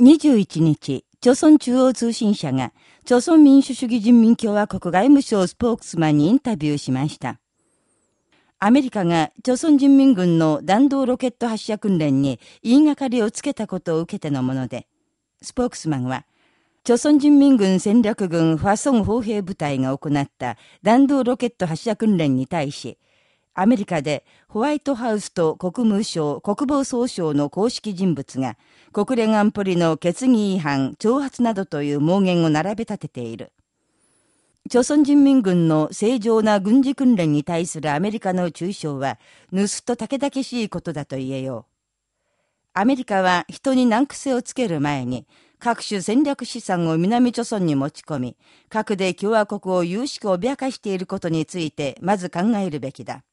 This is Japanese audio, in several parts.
21日、朝鮮中央通信社が、朝鮮民主主義人民共和国外務省スポークスマンにインタビューしました。アメリカが朝鮮人民軍の弾道ロケット発射訓練に言いがかりをつけたことを受けてのもので、スポークスマンは、朝鮮人民軍戦略軍ファソン砲兵部隊が行った弾道ロケット発射訓練に対し、アメリカでホワイトハウスと国務省、国防総省の公式人物が国連安保理の決議違反、挑発などという妄言を並べ立てている。朝鮮人民軍の正常な軍事訓練に対するアメリカの中傷は、盗と武々しいことだと言えよう。アメリカは人に難癖をつける前に、各種戦略資産を南朝鮮に持ち込み、核で共和国を有しく脅かしていることについて、まず考えるべきだ。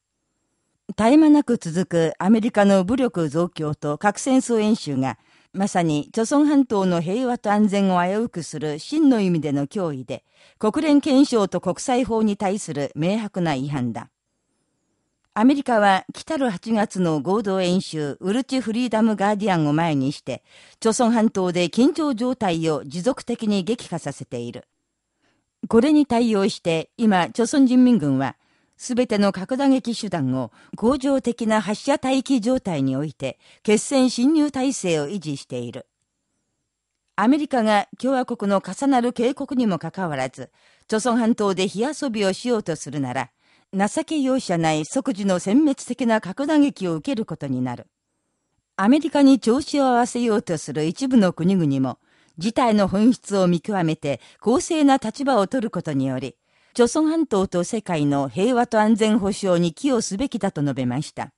絶え間なく続くアメリカの武力増強と核戦争演習が、まさに、朝鮮半島の平和と安全を危うくする真の意味での脅威で、国連憲章と国際法に対する明白な違反だ。アメリカは、来たる8月の合同演習、ウルチフリーダムガーディアンを前にして、朝鮮半島で緊張状態を持続的に激化させている。これに対応して、今、朝鮮人民軍は、すべての核打撃手段を恒常的な発射待機状態において、決戦侵入体制を維持している。アメリカが共和国の重なる警告にもかかわらず、朝鮮半島で火遊びをしようとするなら、情け容赦ない即時の殲滅的な核打撃を受けることになる。アメリカに調子を合わせようとする一部の国々も、事態の本質を見極めて公正な立場を取ることにより、朝鮮半島と世界の平和と安全保障に寄与すべきだと述べました。